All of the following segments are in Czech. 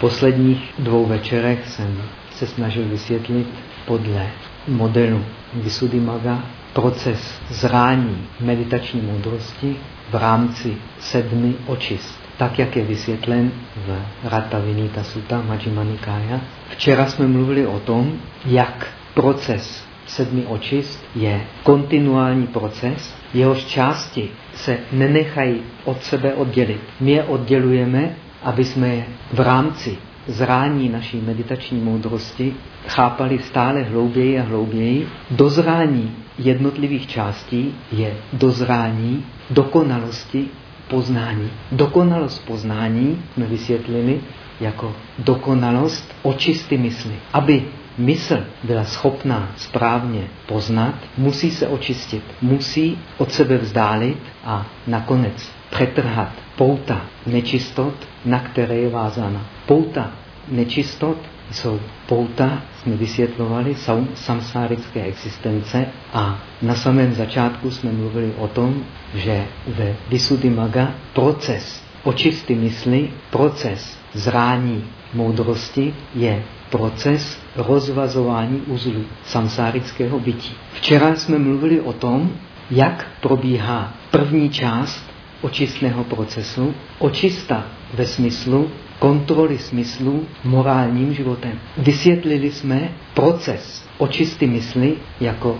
posledních dvou večerech jsem se snažil vysvětlit podle modelu Visuddhimaga proces zrání meditační moudrosti v rámci sedmi očist. Tak, jak je vysvětlen v Rata Vinita Sutta Majjhima Nikaya. Včera jsme mluvili o tom, jak proces sedmi očist je kontinuální proces, jehož části se nenechají od sebe oddělit. My je oddělujeme, aby jsme v rámci zrání naší meditační moudrosti chápali stále hlouběji a hlouběji. Dozrání jednotlivých částí je dozrání dokonalosti poznání. Dokonalost poznání jsme vysvětlili jako dokonalost očisty mysli. Aby mysl byla schopná správně poznat, musí se očistit, musí od sebe vzdálit a nakonec přetrhat pouta nečistot, na které je vázána. Pouta nečistot jsou pouta, jsme vysvětlovali, samsárické existence a na samém začátku jsme mluvili o tom, že ve Visuddhimaga proces očisty mysli, proces zrání moudrosti je proces rozvazování uzlů samsárického bytí. Včera jsme mluvili o tom, jak probíhá první část očistného procesu, očista ve smyslu kontroly smyslu morálním životem. Vysvětlili jsme proces očisty mysli jako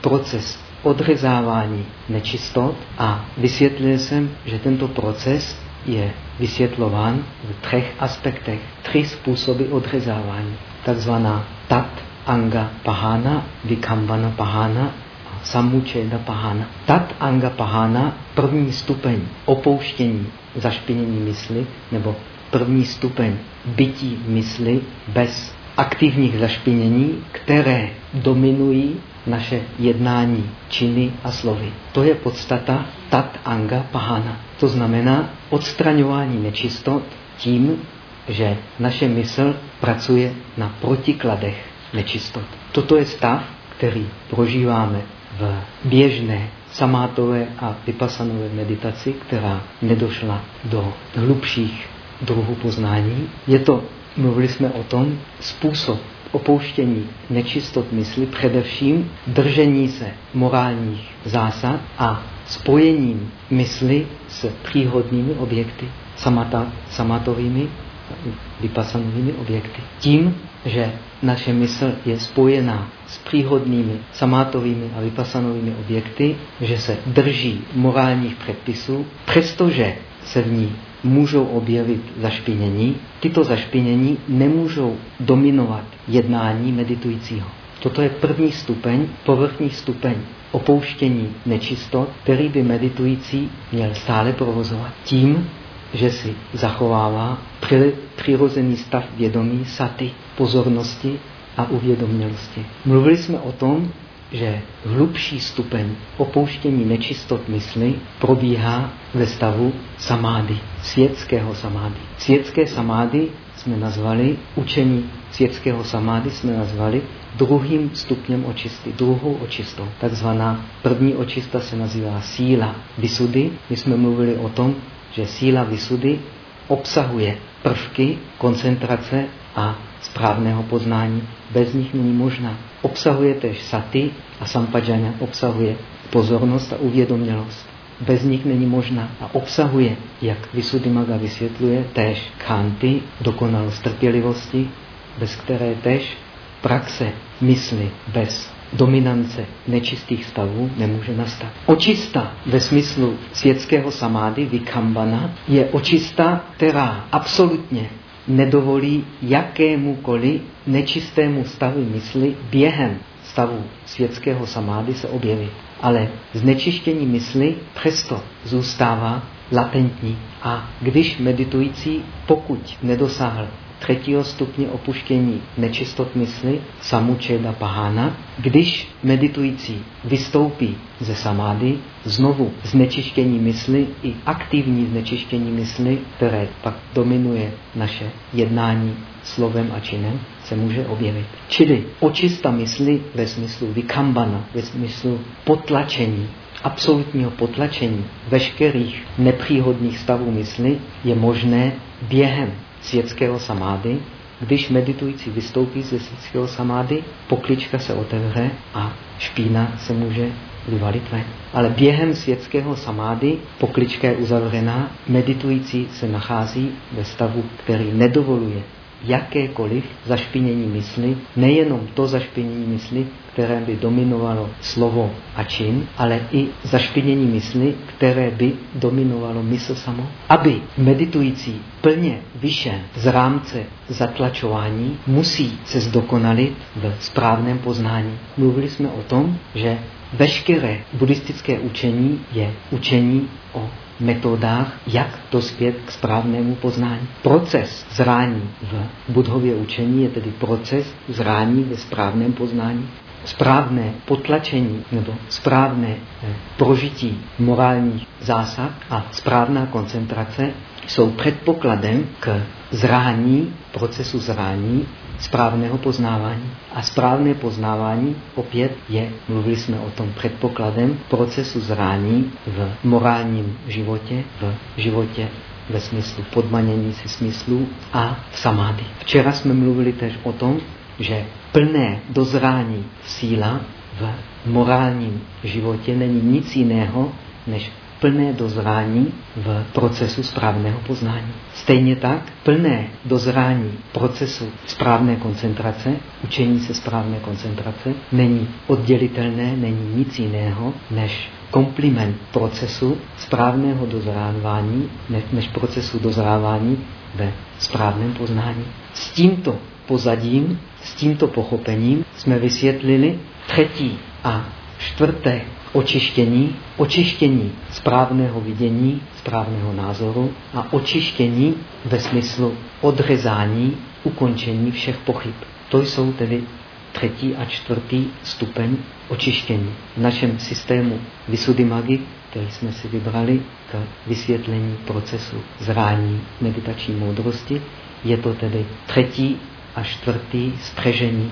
proces odřezávání nečistot a vysvětlil jsem, že tento proces je vysvětlován v třech aspektech. Tři způsoby odřezávání. Takzvaná tat, anga, pahana, vikambana, pahana samučeda pahana. Tat anga pahana, první stupeň opouštění zašpinění mysli, nebo první stupeň bytí mysli bez aktivních zašpinění, které dominují naše jednání, činy a slovy. To je podstata tat anga pahana. To znamená odstraňování nečistot tím, že naše mysl pracuje na protikladech nečistot. Toto je stav, který prožíváme v běžné samátové a vypasanové meditaci, která nedošla do hlubších druhů poznání. Je to, mluvili jsme o tom, způsob opouštění nečistot mysli, především držení se morálních zásad a spojením mysli s příhodnými objekty, samata, samatovými, vypasanovými objekty. Tím, že naše mysl je spojená s příhodnými samátovými a vypasanovými objekty, že se drží morálních předpisů, přestože se v ní můžou objevit zašpinění, tyto zašpinění nemůžou dominovat jednání meditujícího. Toto je první stupeň, povrchní stupeň opouštění nečistot, který by meditující měl stále provozovat. Tím, že si zachovává přirozený stav vědomí, saty, pozornosti a uvědomělosti. Mluvili jsme o tom, že hlubší stupeň opouštění nečistot mysli probíhá ve stavu samády, světského samády. Světské samády jsme nazvali, učení světského samády jsme nazvali druhým stupněm očisty, druhou očistou. Takzvaná první očista se nazývá síla vysudy. My jsme mluvili o tom, že síla vysudy obsahuje prvky koncentrace a správného poznání. Bez nich není možná. Obsahuje tež saty a sampaджaňa obsahuje pozornost a uvědomělost. Bez nich není možná. A obsahuje, jak Visuddhimaga vysvětluje, též khanty, dokonalost trpělivosti, bez které též praxe mysli bez dominance nečistých stavů nemůže nastat. Očista ve smyslu světského samády, vikambana, je očista, která absolutně nedovolí jakémukoliv nečistému stavu mysli během stavu světského samády se objevit. Ale znečištění mysli přesto zůstává latentní. A když meditující, pokud nedosáhl třetího stupně opuštění nečistot mysli, samučeda pahana, když meditující vystoupí ze samády, znovu znečištění mysli i aktivní znečištění mysli, které pak dominuje naše jednání slovem a činem, se může objevit. Čili očista mysli ve smyslu vykambana, ve smyslu potlačení, absolutního potlačení veškerých nepříhodných stavů mysli je možné během světského samády, když meditující vystoupí ze světského samády, poklička se otevře a špína se může vyvalit ven. Ale během světského samády, poklička je uzavřená, meditující se nachází ve stavu, který nedovoluje jakékoliv zašpinění mysli, nejenom to zašpinění mysli, které by dominovalo slovo a čin, ale i zašpinění mysli, které by dominovalo mysl samo. Aby meditující plně vyšel z rámce zatlačování, musí se zdokonalit v správném poznání. Mluvili jsme o tom, že veškeré buddhistické učení je učení o metodách, jak dospět k správnému poznání. Proces zrání v budhově učení je tedy proces zrání ve správném poznání. Správné potlačení nebo správné eh, prožití morálních zásad a správná koncentrace jsou předpokladem k zrání, procesu zrání správného poznávání. A správné poznávání opět je, mluvili jsme o tom předpokladem, procesu zrání v morálním životě, v životě ve smyslu podmanění si smyslů a v samády. Včera jsme mluvili tež o tom, že plné dozrání síla v morálním životě není nic jiného, než plné dozrání v procesu správného poznání. Stejně tak plné dozrání procesu správné koncentrace, učení se správné koncentrace, není oddělitelné, není nic jiného, než kompliment procesu správného dozrávání, než procesu dozrávání ve správném poznání. S tímto pozadím, s tímto pochopením jsme vysvětlili třetí a čtvrté očištění, očištění správného vidění, správného názoru a očištění ve smyslu odřezání, ukončení všech pochyb. To jsou tedy třetí a čtvrtý stupeň očištění. V našem systému Visuddhimaggi, který jsme si vybrali k vysvětlení procesu zrání meditační moudrosti, je to tedy třetí a čtvrtý střežení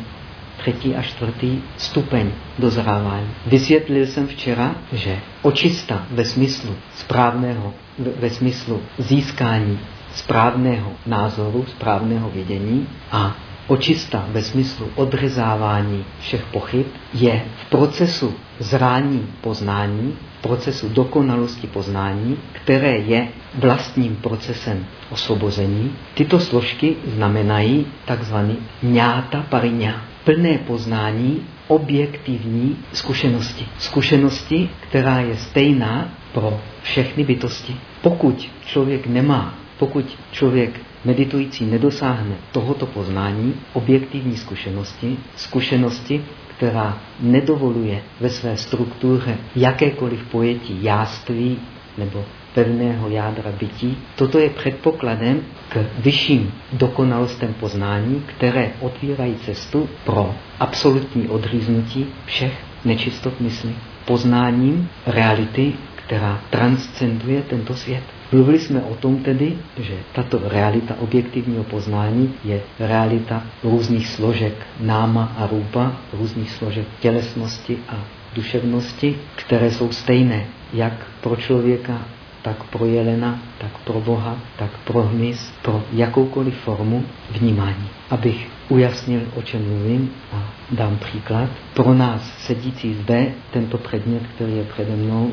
třetí a čtvrtý stupeň dozrávání. Vysvětlil jsem včera, že očista ve smyslu správného, ve smyslu získání správného názoru, správného vidění a očista ve smyslu odřezávání všech pochyb je v procesu zrání poznání, v procesu dokonalosti poznání, které je vlastním procesem osvobození. Tyto složky znamenají takzvaný ňáta pariňá plné poznání objektivní zkušenosti. Zkušenosti, která je stejná pro všechny bytosti. Pokud člověk nemá, pokud člověk meditující nedosáhne tohoto poznání, objektivní zkušenosti, zkušenosti, která nedovoluje ve své struktuře jakékoliv pojetí jáství nebo pevného jádra bytí. Toto je předpokladem k vyšším dokonalostem poznání, které otvírají cestu pro absolutní odříznutí všech nečistot mysli. Poznáním reality, která transcenduje tento svět. Mluvili jsme o tom tedy, že tato realita objektivního poznání je realita různých složek náma a rupa, různých složek tělesnosti a duševnosti, které jsou stejné jak pro člověka, tak pro jelena, tak pro Boha, tak pro hmyz, pro jakoukoliv formu vnímání. Abych ujasnil, o čem mluvím a dám příklad. Pro nás sedící zde, tento předmět, který je přede mnou,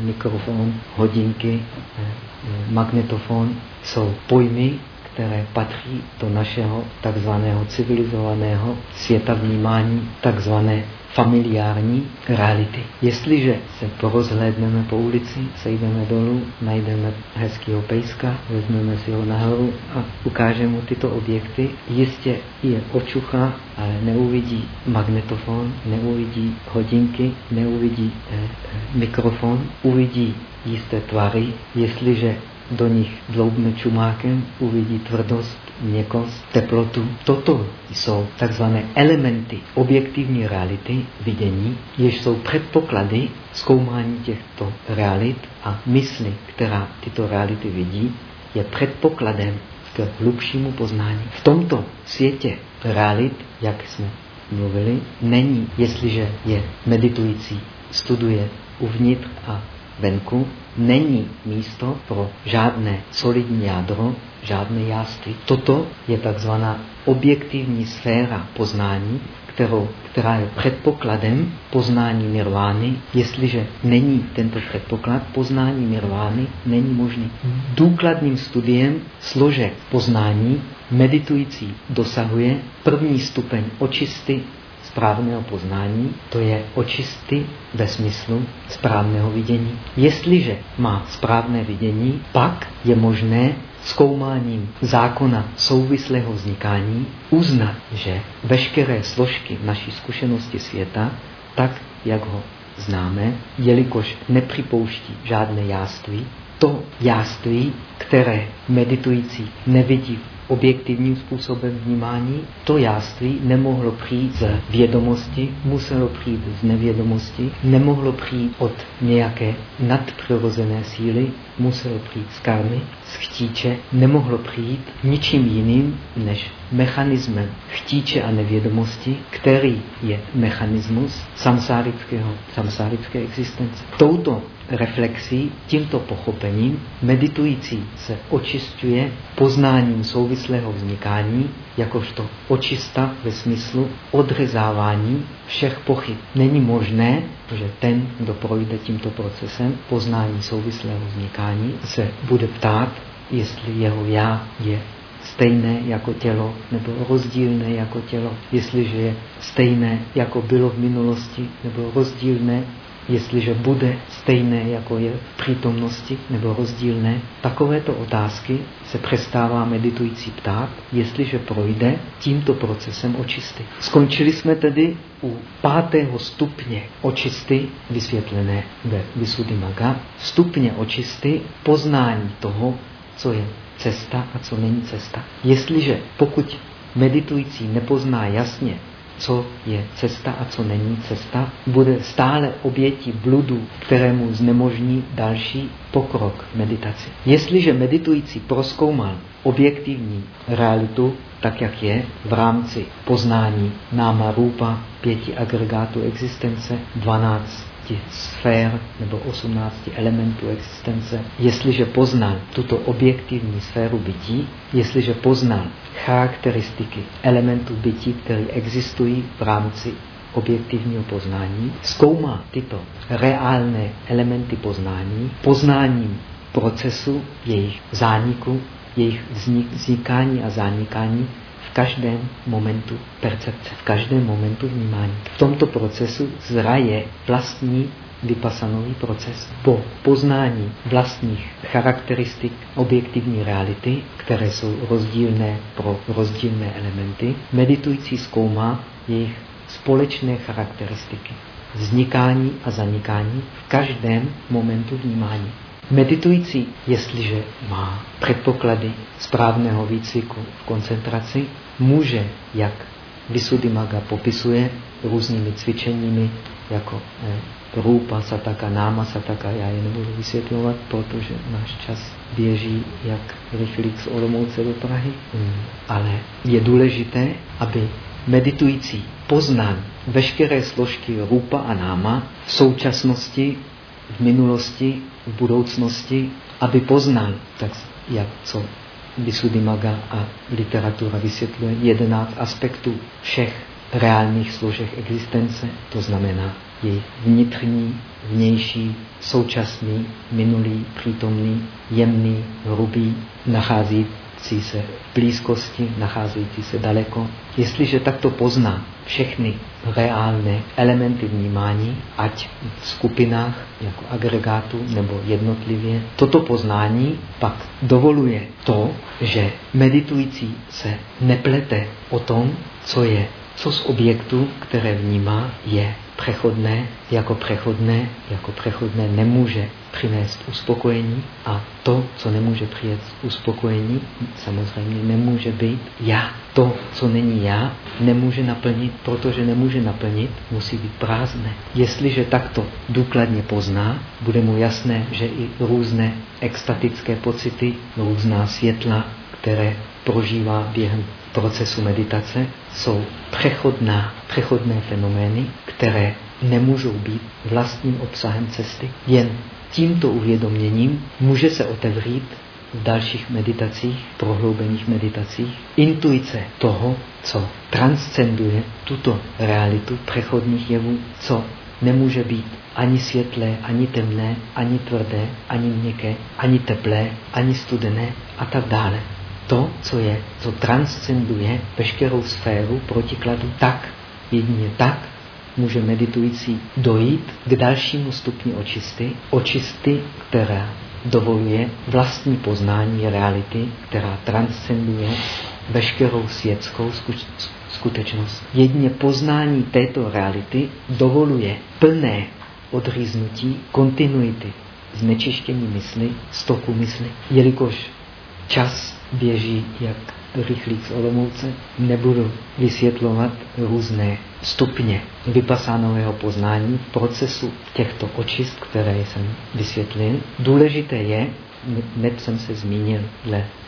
mikrofon, hodinky, eh, magnetofon, jsou pojmy, které patří do našeho takzvaného civilizovaného světa vnímání, takzvané familiární reality. Jestliže se porozhlédneme po ulici, sejdeme dolů, najdeme hezkého pejska, vezmeme si ho nahoru a ukážeme mu tyto objekty, jistě je očucha, ale neuvidí magnetofon, neuvidí hodinky, neuvidí eh, eh, mikrofon, uvidí jisté tvary, jestliže do nich dloubne čumákem, uvidí tvrdost, měkost, teplotu. Toto jsou takzvané elementy objektivní reality, vidění, jež jsou předpoklady zkoumání těchto realit a mysli, která tyto reality vidí, je předpokladem k hlubšímu poznání. V tomto světě realit, jak jsme mluvili, není, jestliže je meditující, studuje uvnitř a venku, není místo pro žádné solidní jádro, žádné jáství. Toto je takzvaná objektivní sféra poznání, kterou, která je předpokladem poznání nirvány. Jestliže není tento předpoklad, poznání nirvány není možný. Důkladným studiem složek poznání meditující dosahuje první stupeň očisty správného poznání, to je očisty ve smyslu správného vidění. Jestliže má správné vidění, pak je možné zkoumáním zákona souvislého vznikání uznat, že veškeré složky naší zkušenosti světa, tak jak ho známe, jelikož nepřipouští žádné jáství, to jáství, které meditující nevidí objektivním způsobem vnímání, to jáství nemohlo přijít z vědomosti, muselo přijít z nevědomosti, nemohlo přijít od nějaké nadpřirozené síly, muselo přijít z karmy, z chtíče, nemohlo přijít ničím jiným než mechanismem chtíče a nevědomosti, který je mechanismus samsárického, samsárické existence. Touto reflexí, tímto pochopením, meditující se očistuje poznáním souvislého vznikání, jakožto očista ve smyslu odřezávání všech pochyb. Není možné, že ten, kdo projde tímto procesem poznání souvislého vznikání, se bude ptát, jestli jeho já je stejné jako tělo nebo rozdílné jako tělo, jestliže je stejné jako bylo v minulosti nebo rozdílné jestliže bude stejné, jako je v přítomnosti, nebo rozdílné, takovéto otázky se přestává meditující ptát, jestliže projde tímto procesem očisty. Skončili jsme tedy u pátého stupně očisty, vysvětlené ve Visuddhimaga, stupně očisty poznání toho, co je cesta a co není cesta. Jestliže pokud meditující nepozná jasně co je cesta a co není cesta, bude stále obětí bludu, kterému znemožní další pokrok meditace. Jestliže meditující proskoumal objektivní realitu, tak jak je v rámci poznání náma rupa pěti agregátů existence, 12 sfér nebo 18 elementů existence, jestliže poznal tuto objektivní sféru bytí, jestliže poznal charakteristiky elementů bytí, které existují v rámci objektivního poznání, zkoumá tyto reálné elementy poznání poznáním procesu jejich zániku, jejich vznikání a zanikání každém momentu percepce, v každém momentu vnímání. V tomto procesu zraje vlastní vypasanový proces. Po poznání vlastních charakteristik objektivní reality, které jsou rozdílné pro rozdílné elementy, meditující zkoumá jejich společné charakteristiky, vznikání a zanikání v každém momentu vnímání. Meditující, jestliže má předpoklady správného výcviku v koncentraci, může, jak Visuddhimaga popisuje různými cvičeními, jako eh, Rupa Sataka, Náma Sataka, já je nebudu vysvětlovat, protože náš čas běží jak rychlík z Olomouce do Prahy. Hmm. Ale je důležité, aby meditující poznal veškeré složky Rupa a Náma v současnosti, v minulosti, v budoucnosti, aby poznal, tak jak co Visuddhimaga a literatura vysvětluje 11 aspektů všech reálných složek existence, to znamená jejich vnitřní, vnější, současný, minulý, přítomný, jemný, hrubý, nachází nacházející se v blízkosti, nacházející se daleko. Jestliže takto pozná všechny reálné elementy vnímání, ať v skupinách jako agregátu nebo jednotlivě, toto poznání pak dovoluje to, že meditující se neplete o tom, co je, co z objektu, které vnímá, je přechodné, jako přechodné, jako přechodné nemůže přinést uspokojení a to, co nemůže přinést uspokojení, samozřejmě nemůže být já. To, co není já, nemůže naplnit, protože nemůže naplnit, musí být prázdné. Jestliže takto důkladně pozná, bude mu jasné, že i různé extatické pocity, různá světla, které prožívá během procesu meditace, jsou přechodná, přechodné fenomény, které nemůžou být vlastním obsahem cesty. Jen tímto uvědoměním může se otevřít v dalších meditacích, prohloubených meditacích, intuice toho, co transcenduje tuto realitu přechodných jevů, co nemůže být ani světlé, ani temné, ani tvrdé, ani měkké, ani teplé, ani studené a tak dále. To, co je, co transcenduje veškerou sféru protikladu, tak, jedině tak, může meditující dojít k dalšímu stupni očisty, očisty, která dovoluje vlastní poznání reality, která transcenduje veškerou světskou skutečnost. Jedně poznání této reality dovoluje plné odříznutí kontinuity znečištění mysli, stoku mysli, jelikož čas běží jak rychlík z Olomouce, nebudu vysvětlovat různé stupně vypasánového poznání v procesu těchto očist, které jsem vysvětlil. Důležité je, hned jsem se zmínil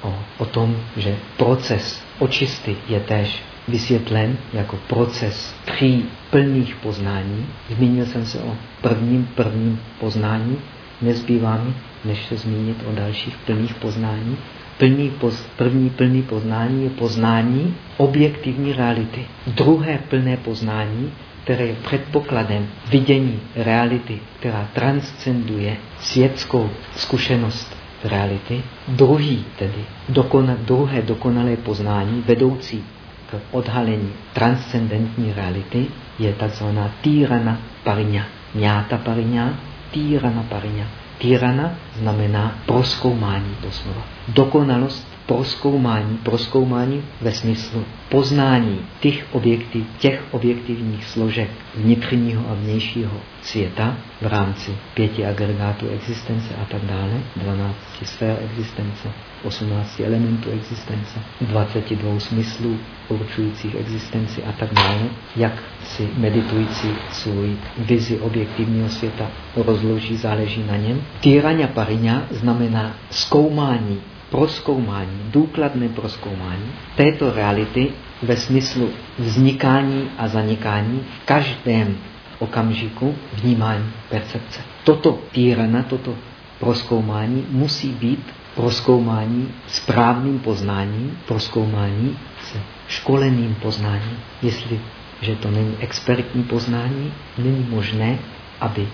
o, o tom, že proces očisty je též vysvětlen jako proces tří plných poznání. Zmínil jsem se o prvním prvním poznání. Nezbývá mi, než se zmínit o dalších plných poznání. Plný první plný poznání je poznání objektivní reality. Druhé plné poznání, které je předpokladem vidění reality, která transcenduje světskou zkušenost reality. Druhý tedy, dokona, druhé dokonalé poznání vedoucí k odhalení transcendentní reality je takzvaná týrana pariňa. Mňáta pariňa, týrana pariňa. Týrana znamená proskoumání doslova. Dokonalost proskoumání, proskoumání ve smyslu poznání těch, objektiv, těch objektivních složek vnitřního a vnějšího světa v rámci pěti agregátů existence a tak dále, 12 sfér existence, 18 elementů existence, 22 smyslů určujících existenci a tak dále, jak si meditující svůj vizi objektivního světa rozloží, záleží na něm. Týraňa pariňa znamená zkoumání proskoumání, důkladné proskoumání této reality ve smyslu vznikání a zanikání v každém okamžiku vnímání percepce. Toto týrana, toto proskoumání musí být proskoumání správným poznáním, proskoumání se školeným poznáním. Jestli že to není expertní poznání, není možné, aby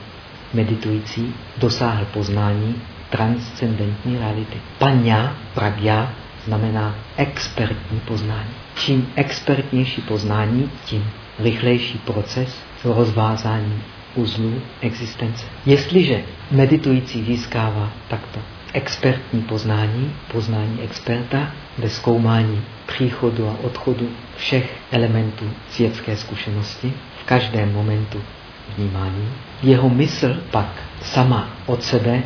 meditující dosáhl poznání transcendentní reality. Panya, pragya, znamená expertní poznání. Čím expertnější poznání, tím rychlejší proces rozvázání uzlů existence. Jestliže meditující získává takto expertní poznání, poznání experta ve zkoumání příchodu a odchodu všech elementů světské zkušenosti v každém momentu vnímání, jeho mysl pak sama od sebe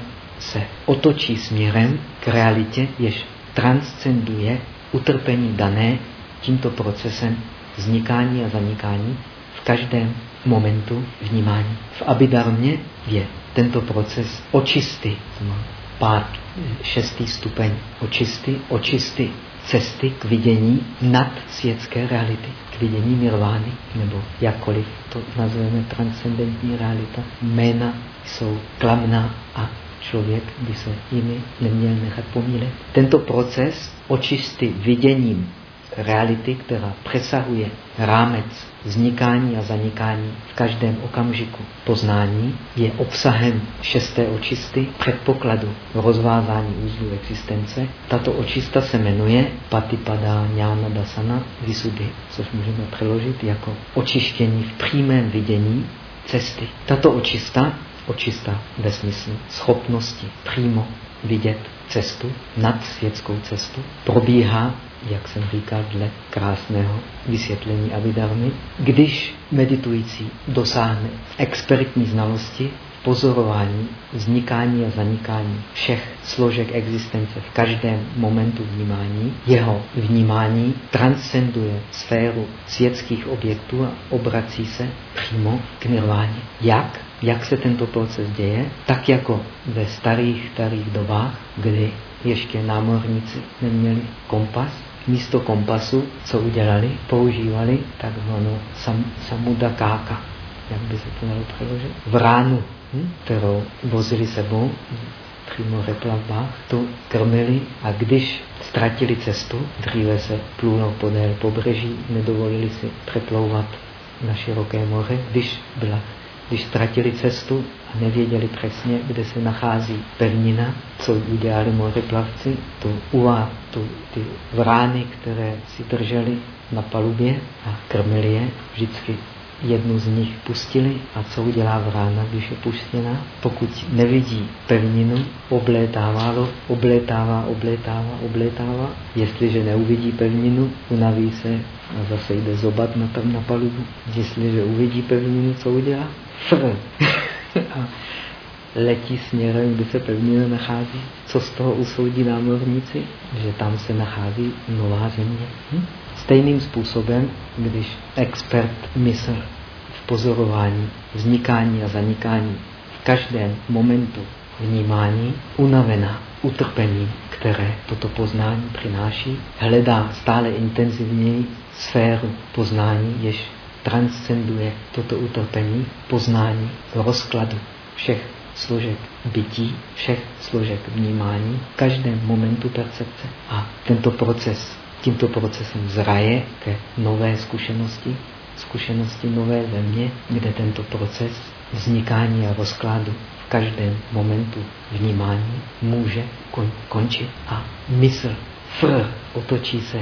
se otočí směrem k realitě, jež transcenduje utrpení dané tímto procesem vznikání a zanikání v každém momentu vnímání. V abidarmě je tento proces očisty, pár šestý stupeň očisty, očisty cesty k vidění nad světské reality, k vidění nirvány, nebo jakkoliv to nazveme transcendentní realita. Jména jsou klamná a člověk by se jimi neměl nechat pomílet. Tento proces očisty viděním reality, která přesahuje rámec vznikání a zanikání v každém okamžiku poznání, je obsahem šesté očisty, předpokladu rozvázání úzlu existence. Tato očista se jmenuje Patipada Jnana Dasana Visuddhi, což můžeme přeložit jako očištění v přímém vidění cesty. Tato očista očista ve smyslu schopnosti přímo vidět cestu, nad světskou cestu, probíhá, jak jsem říkal, dle krásného vysvětlení Avidarmy, když meditující dosáhne expertní znalosti pozorování, vznikání a zanikání všech složek existence v každém momentu vnímání, jeho vnímání transcenduje sféru světských objektů a obrací se přímo k nirváně. Jak? Jak se tento proces děje? Tak jako ve starých, starých dobách, kdy ještě námorníci neměli kompas, místo kompasu, co udělali, používali takzvanou sam, samudakáka, jak by se to dalo přeložit, v ránu hm, kterou vozili sebou při moreplavbách, to krmili a když ztratili cestu, dříve se plůnou podél pobřeží, nedovolili si přeplouvat na široké moře, když byla když ztratili cestu a nevěděli přesně, kde se nachází pevnina, co udělali moreplavci, tu uvá, tu, ty vrány, které si drželi na palubě a krmili je, vždycky jednu z nich pustili a co udělá vrána, když je puštěna? Pokud nevidí pevninu, oblétává, oblétává, oblétává, oblétává. Jestliže neuvidí pevninu, unaví se a zase jde zobat na tam na palubu. Jestliže uvidí pevninu, co udělá? Fr. a letí směrem, kde se pevnina nachází. Co z toho usoudí námorníci? Že tam se nachází nová země. Hm? Stejným způsobem, když expert mysl v pozorování, vznikání a zanikání v každém momentu vnímání unavená utrpení, které toto poznání přináší, hledá stále intenzivněji sféru poznání, jež transcenduje toto utrpení, poznání, rozkladu všech složek bytí, všech složek vnímání v každém momentu percepce. A tento proces tímto procesem zraje ke nové zkušenosti, zkušenosti nové země, kde tento proces vznikání a rozkladu v každém momentu vnímání může kon končit a mysl fr otočí se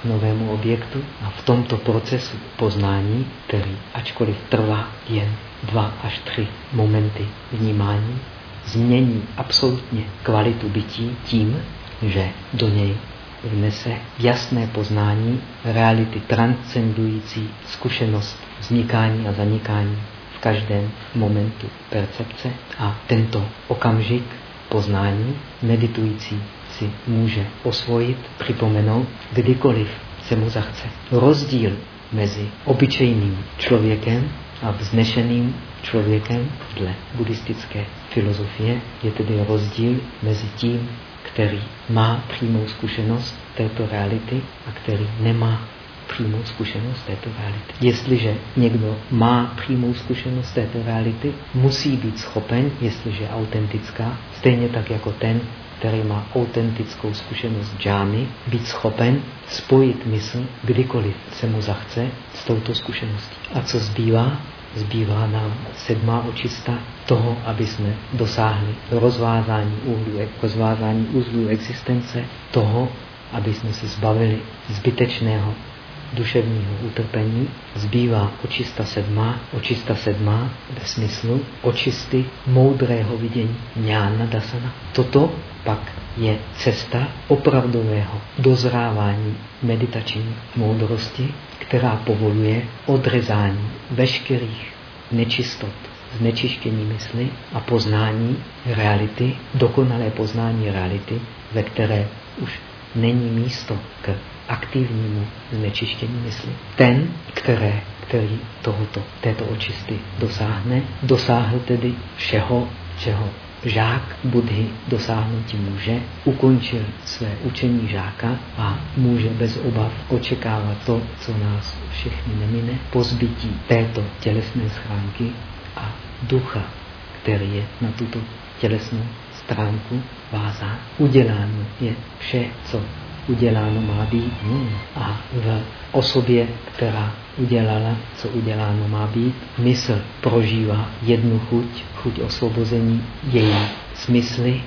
k novému objektu a v tomto procesu poznání, který ačkoliv trvá jen dva až tři momenty vnímání, změní absolutně kvalitu bytí tím, že do něj vnese jasné poznání reality transcendující zkušenost vznikání a zanikání v každém momentu percepce a tento okamžik poznání meditující si může osvojit, připomenout, kdykoliv se mu zachce. Rozdíl mezi obyčejným člověkem a vznešeným člověkem dle buddhistické filozofie je tedy rozdíl mezi tím, který má přímou zkušenost této reality a který nemá přímou zkušenost této reality. Jestliže někdo má přímou zkušenost této reality, musí být schopen, jestliže je autentická, stejně tak jako ten, který má autentickou zkušenost džámy, být schopen spojit mysl, kdykoliv se mu zachce, s touto zkušeností. A co zbývá? zbývá nám sedmá očista toho, aby jsme dosáhli rozvázání úhlu, rozvázání uzlů existence, toho, aby jsme se zbavili zbytečného duševního utrpení, zbývá očista sedmá, očista sedmá ve smyslu očisty moudrého vidění ňána dasana. Toto pak je cesta opravdového dozrávání meditační moudrosti, která povoluje odrezání veškerých nečistot, znečištění mysli a poznání reality, dokonalé poznání reality, ve které už není místo k aktivnímu znečištění mysli. Ten, které, který tohoto, této očisty dosáhne, dosáhl tedy všeho, čeho žák Budhy dosáhnout může, ukončil své učení žáka a může bez obav očekávat to, co nás všechny nemine, pozbytí této tělesné schránky a ducha, který je na tuto tělesnou stránku vázán. Uděláno je vše, co uděláno má být. A v osobě, která udělala, co uděláno má být, mysl prožívá jednu chuť, chuť osvobození, její smysly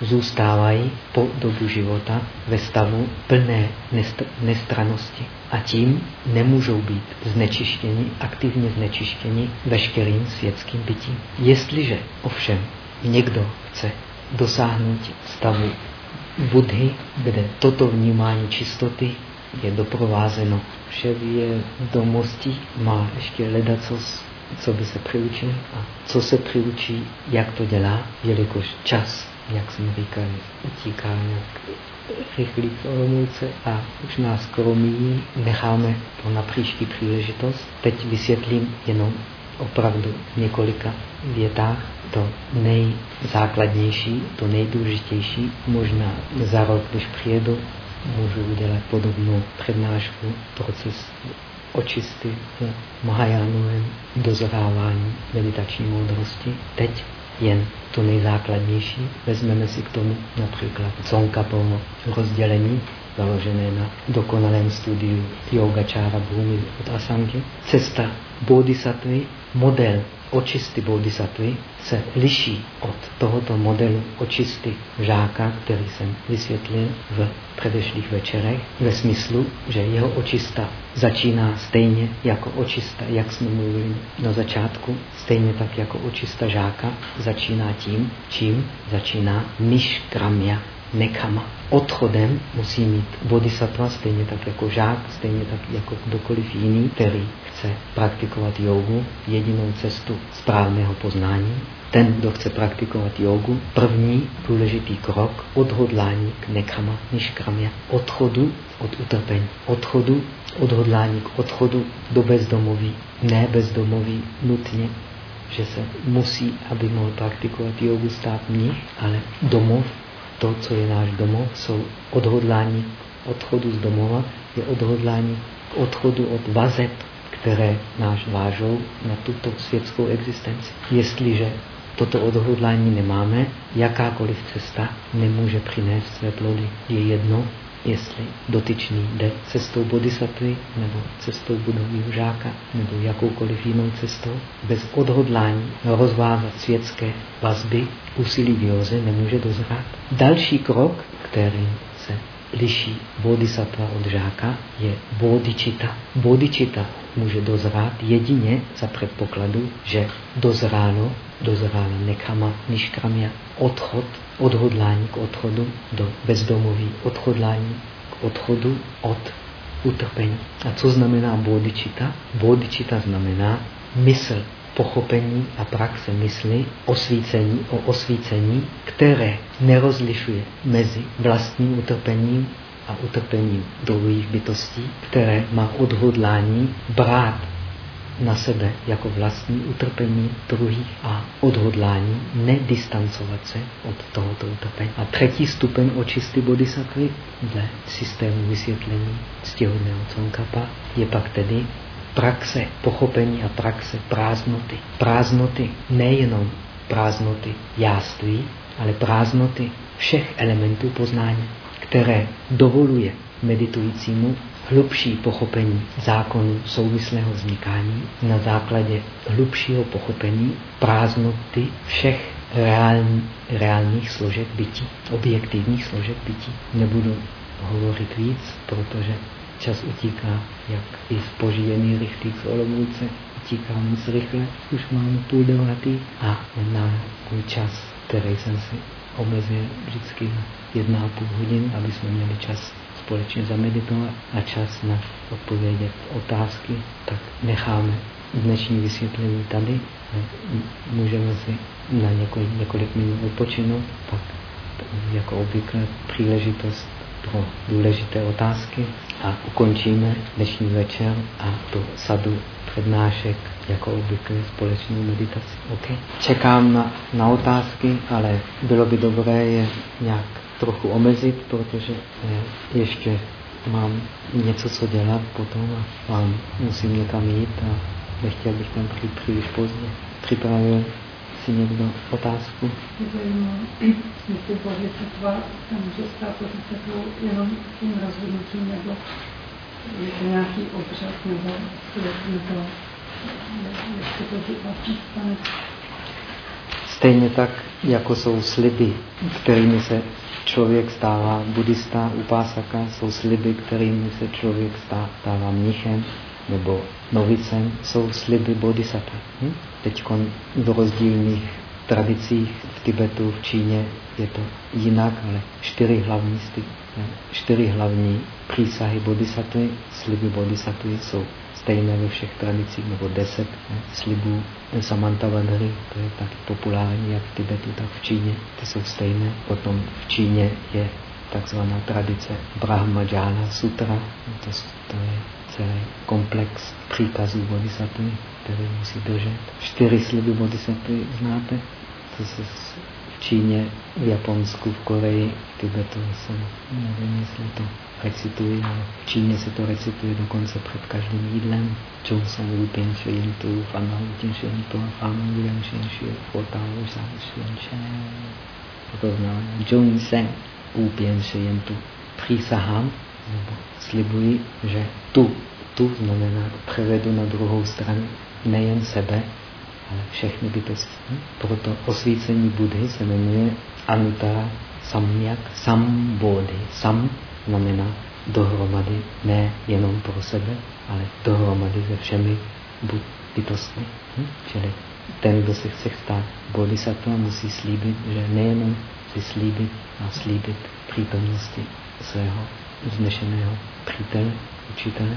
zůstávají po dobu života ve stavu plné nestr nestranosti. A tím nemůžou být znečištěni, aktivně znečištěni veškerým světským bytím. Jestliže ovšem někdo chce dosáhnout stavu Budhy, kde toto vnímání čistoty je doprovázeno. Vše domostí, má ještě ledacos, co by se přiučil. A co se přiučí, jak to dělá, jelikož čas, jak jsme říkali, utíká nějak rychlý Olomouce a už nás skoro míjí, necháme to na příští příležitost. Teď vysvětlím jenom opravdu několika větách to nejzákladnější, to nejdůležitější. Možná za rok, když přijedu, můžu udělat podobnou přednášku, proces očisty v Mahajánovém dozorávání meditační moudrosti. Teď jen to nejzákladnější. Vezmeme si k tomu například Tsongkapovo rozdělení, založené na dokonalém studiu Yogačára Bhumi od Asanky. Cesta bodhisattvy, model očisty bodhisattvy se liší od tohoto modelu očisty žáka, který jsem vysvětlil v předešlých večerech, ve smyslu, že jeho očista začíná stejně jako očista, jak jsme mluvili na začátku, stejně tak jako očista žáka začíná tím, čím začíná niškramya nekama. Odchodem musí mít bodhisattva stejně tak jako žák, stejně tak jako kdokoliv jiný, který chce praktikovat jogu, jedinou cestu správného poznání. Ten, kdo chce praktikovat jogu, první důležitý krok odhodlání k nekama, niškramě, odchodu od utrpení, odchodu, odhodlání k odchodu do bezdomoví, ne bezdomoví nutně, že se musí, aby mohl praktikovat jogu stát mních, ale domov to, co je náš domov, jsou odhodlání odchodu z domova, je odhodlání k odchodu od vazeb, které náš vážou na tuto světskou existenci. Jestliže toto odhodlání nemáme, jakákoliv cesta nemůže přinést své plody. Je jedno, jestli dotyčný jde cestou bodhisattvy nebo cestou budového žáka nebo jakoukoliv jinou cestou, bez odhodlání rozvázat světské vazby, úsilí v nemůže dozrát. Další krok, který liší bodhisattva od žáka, je bodhicitta. Bodhicitta může dozrát jedině za předpokladu, že dozrálo, dozrálo nekama, niškramya, odchod odhodlání k odchodu do bezdomoví, odhodlání k odchodu od utrpení. A co znamená bodhicitta? Bodhicitta znamená mysl, pochopení a praxe mysli, osvícení o osvícení, které nerozlišuje mezi vlastním utrpením a utrpením druhých bytostí, které má odhodlání brát na sebe jako vlastní utrpení druhých a odhodlání nedistancovat se od tohoto utrpení. A třetí stupeň očisty bodhisattvy dle systému vysvětlení ctihodného Tsongkapa je pak tedy praxe pochopení a praxe prázdnoty. Prázdnoty nejenom prázdnoty jáství, ale prázdnoty všech elementů poznání, které dovoluje meditujícímu hlubší pochopení zákonu souvislého vznikání na základě hlubšího pochopení prázdnoty všech reální, reálních složek bytí, objektivních složek bytí. Nebudu hovořit víc, protože čas utíká, jak i spožíjený rychlík z Olomouce utíká moc rychle. Už máme půl devátý a na můj čas, který jsem si omezil vždycky na jedna a půl hodin, aby jsme měli čas společně zameditovat a čas na odpovědět otázky, tak necháme dnešní vysvětlení tady. Můžeme si na několik, několik minut odpočinout, pak jako obvykle příležitost pro důležité otázky a ukončíme dnešní večer a tu sadu přednášek jako obvykle společnou meditaci. Okay. Čekám na, na otázky, ale bylo by dobré je nějak trochu omezit, protože eh, ještě mám něco, co dělat potom a mám, musím někam jít a nechtěl bych tam přijít příliš pozdě. Připravil si někdo otázku? Jestli bodhisattva se může stát bodhisattvou jenom tím rozhodnutím, nebo je to nějaký obřad, nebo jestli to, jestli to vlastně stane. Stejně tak, jako jsou sliby, kterými se člověk stává buddhista, upásaka, jsou sliby, kterými se člověk stává mnichem nebo novicem, jsou sliby bodhisattva. Hm? Teď v rozdílných tradicích v Tibetu, v Číně je to jinak, ale čtyři hlavní, čtyři hlavní přísahy bodhisattvy, sliby bodhisattvy jsou stejné ve všech tradicích, nebo deset ne, slibů Samantavadry, to je taky populární jak v Tibetu, tak v Číně, ty jsou stejné. Potom v Číně je takzvaná tradice Brahmajala Sutra, to, to je celý komplex příkazů bodhisattvy, který musí držet. Čtyři sliby bodhisattvy znáte, to se v Číně, v Japonsku, v Koreji, v Tibetu jsem, nevím, jestli to recituji, ale v Číně se to recituje dokonce před každým jídlem. Chung San Wu Pin Shuyin Tu, Fan Wu Tin Shuyin Tu, Fan Wu Yang Shuyin Shu, Fo Tao Wu San Shuyin. To znamená Chung San Wu Pin Shuyin Tu. Přísahám, nebo slibuji, že tu, tu znamená, převedu na druhou stranu nejen sebe, ale všechny bytosti. Proto osvícení Budhy se jmenuje Anuttara Samyak Sambodhi. Sam znamená dohromady, ne jenom pro sebe, ale dohromady se všemi bytostmi. Hm? Čili ten, kdo se chce stát bodhisattva, musí slíbit, že nejenom si slíbit a slíbit přítomnosti svého vznešeného přítele, učitele.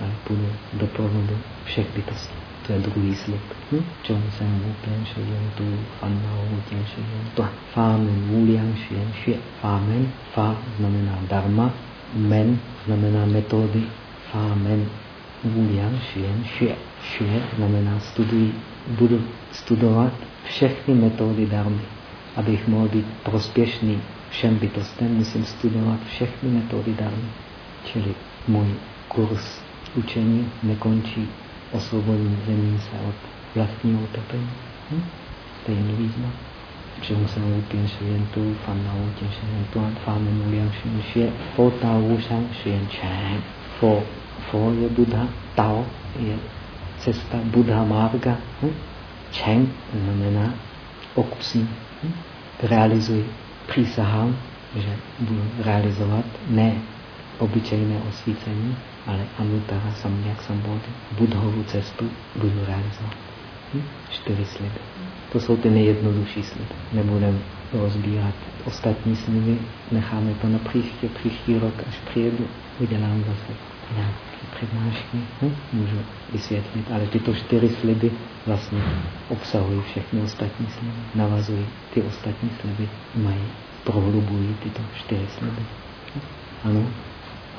ale půjdu do provodu všech bytostí. To je druhý slib. Hm? Chong sen wu yen tu, fan nao wu tian shi tuan. Fa men wu liang yen xue. Fa men, fa znamená dharma, men znamená metody, fa men wu liang yen xue. Xue znamená studuji, budu studovat všechny metody dharmy. Abych mohl být prospěšný všem bytostem, musím studovat všechny metody dharmy. Čili můj kurz učení nekončí osvobozením se od vlastního utopení. Hm? Stejný význam. Čemu se mu pěn švěn tu, fan na wu těn švěn tu, fan mu liang švěn švě, fo ta wu švěn čeng. Fo, fo je Buddha, tao je cesta Buddha Marga. Hm? Čeng znamená okusí. Hm? Realizuji, přísahám, že budu realizovat ne obyčejné osvícení, ale Anuttara Samyak Sambodhi, Budhovu cestu budu realizovat. Hm? Čtyři sliby. To jsou ty nejjednodušší sliby. Nebudeme rozbírat ostatní sliby, necháme to na příště, příští rok, až přijedu, udělám zase nějaké přednášky, hm? můžu vysvětlit, ale tyto čtyři sliby vlastně obsahují všechny ostatní sliby, navazují ty ostatní sliby, mají, prohlubují tyto čtyři sliby. Hm? Ano?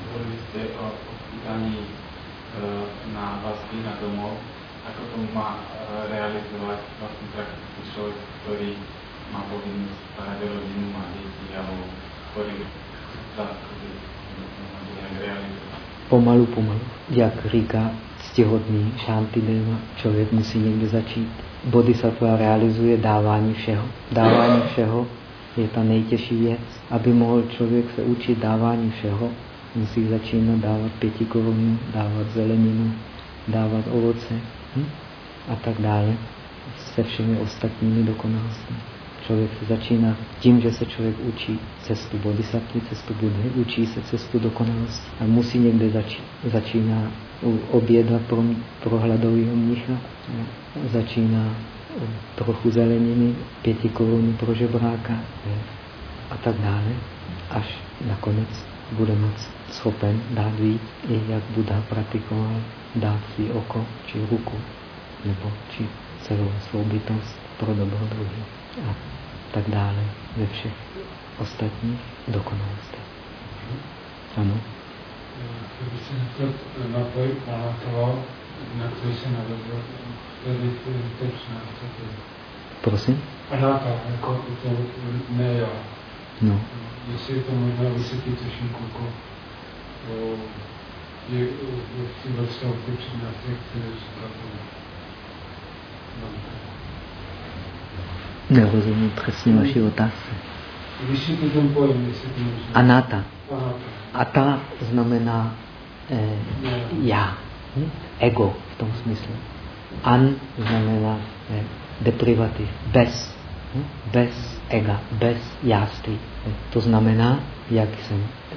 Hovorili ste o daní e, na vlasti, na domov. Ako to má e, realizovať vlastne praktický človek, ktorý má povinnosť starať o rodinu, má deti, alebo ktorý realizovať? Pomalu, pomalu. Jak říká ctihodný Shantideva, člověk musí někde začít. Bodhisattva realizuje dávání všeho. Dávání všeho je ta nejtěžší věc. Aby mohl člověk se učit dávání všeho, musí začínat dávat pěti korunu, dávat zeleninu, dávat ovoce hm? a tak dále se všemi ostatními dokonalostmi. Člověk se začíná tím, že se člověk učí cestu bodhisattva, cestu Budhy, učí se cestu dokonalosti a musí někde začít. Začíná u oběda pro, pro hladového mnicha, začíná trochu zeleniny, pěti korun pro žebráka a tak dále, až nakonec bude moc schopen dát víc, i jak Buddha praktikoval, dát si oko, či ruku, nebo či celou svou bytost pro dobro druhý a tak dále ve všech ostatních dokonalostech. Ano? Když se zeptat na Palatova, na který se navezl, který je? Prosím? Anáta, jako to ne já. No. Jestli je to možná vysvětlit trošku, jako je ve vztahu k přednášce, které říká Nerozumím přesně vaši otázce. Vysvětli ten pojem, jestli to možná. Anata. Ata znamená eh, já, hm? ego v tom smyslu. An znamená eh, deprivativ, bez, hm? bez ega, bez jáství. To znamená, jak jsem eh,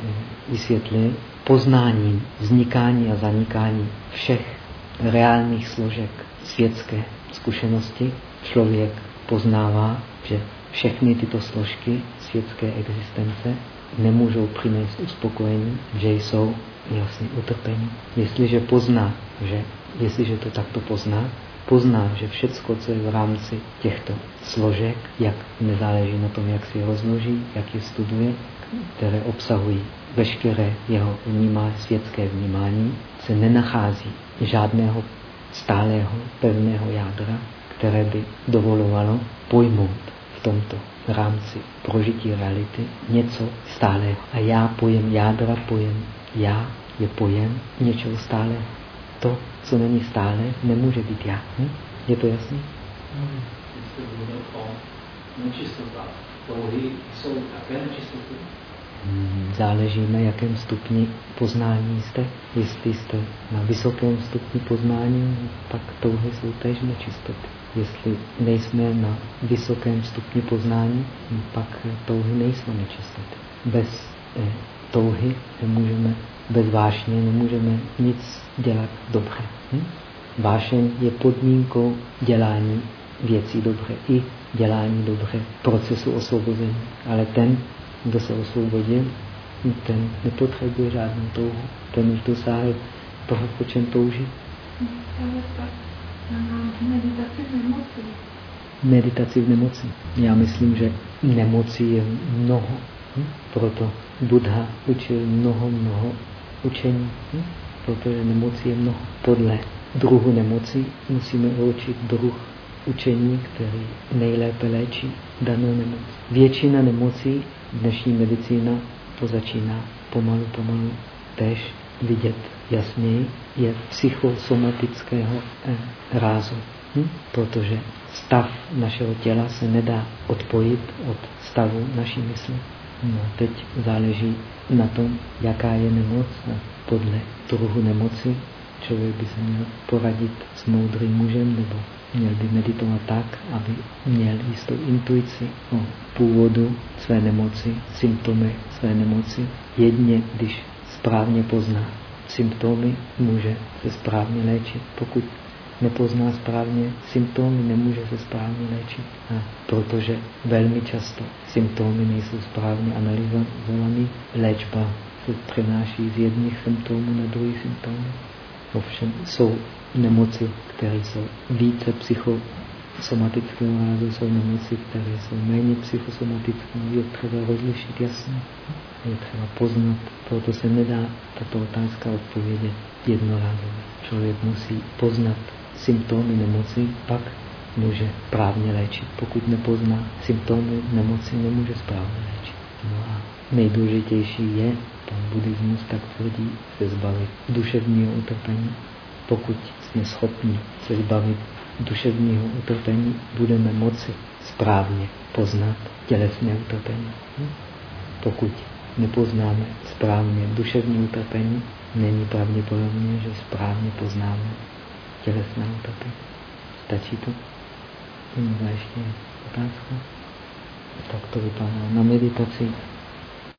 vysvětlil, poznáním vznikání a zanikání všech reálných složek světské zkušenosti člověk poznává, že všechny tyto složky světské existence nemůžou přinést uspokojení, že jsou jasně utrpení. Jestliže pozná, že jestliže to takto pozná, pozná, že všecko, co je v rámci těchto složek, jak nezáleží na tom, jak si je rozloží, jak je studuje, které obsahují veškeré jeho vnímá, světské vnímání, se nenachází žádného stálého, pevného jádra, které by dovolovalo pojmout v tomto rámci prožití reality něco stálého. A já pojem jádra, pojem já je pojem něčeho stálého. To, co není stále, nemůže být já. Hm? Je to jasné? Hmm. Nečistoty. Záleží na jakém stupni poznání jste. Jestli jste na vysokém stupni poznání, pak touhy jsou též nečistoty. Jestli nejsme na vysokém stupni poznání, pak touhy nejsou nečistoty. Bez eh, touhy nemůžeme, bez vášně nemůžeme nic dělat dobře. Hm? Vášeň je podmínkou dělání věcí dobře i dělání dobře procesu osvobození. Ale ten, kdo se osvobodil, ten nepotřebuje žádnou touhu. Ten už dosáhl toho, po čem touží. Meditaci v nemoci. Meditaci v nemoci. Já myslím, že nemocí je mnoho. Hm? Proto Buddha učil mnoho, mnoho učení. Hm? Protože nemocí je mnoho. Podle druhu nemoci musíme určit druh učení, který nejlépe léčí danou nemoc. Většina nemocí dnešní medicína to začíná pomalu, pomalu tež vidět jasněji, je psychosomatického eh, rázu. Hm? Protože stav našeho těla se nedá odpojit od stavu naší mysli. No, teď záleží na tom, jaká je nemoc a podle druhu nemoci člověk by se měl poradit s moudrým mužem nebo měl by meditovat tak, aby měl jistou intuici o původu své nemoci, symptomy své nemoci. Jedně, když správně pozná symptomy, může se správně léčit. Pokud nepozná správně symptomy, nemůže se správně léčit. A protože velmi často symptomy nejsou správně analyzované, léčba se přenáší z jedných symptomů na druhý symptomy. Ovšem jsou nemoci, které jsou více psychosomatické rázu, jsou nemoci, které jsou méně psychosomatické. Je třeba rozlišit jasně, je třeba poznat, proto se nedá tato otázka odpovědět jednorázově. Člověk musí poznat symptomy nemoci, pak může správně léčit. Pokud nepozná symptomy nemoci, nemůže správně léčit. No a nejdůležitější je, pan buddhismus tak tvrdí, se zbavit duševního utrpení. Pokud jsme schopni se zbavit duševního utrpení, budeme moci správně poznat tělesné utrpení. Hm? Pokud nepoznáme správně duševní utrpení, není pravděpodobně, že správně poznáme tělesné utrpení. Stačí to? Má ještě otázka? Tak to vypadá na meditaci.